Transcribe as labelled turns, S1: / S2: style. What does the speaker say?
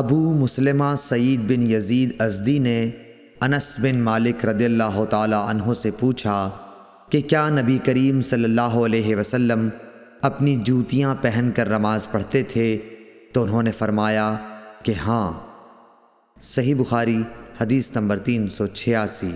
S1: ابو مسلمہ سعید بن یزید ازدی نے انس بن مالک رضی اللہ تعالی عنہ سے پوچھا کہ کیا نبی کریم صلی اللہ علیہ وسلم اپنی جوتیاں پہن کر نماز پڑھتے تھے؟ تو انہوں نے فرمایا کہ ہاں۔ صحیح بخاری، حدیث نمبر تین سو چھیاسی۔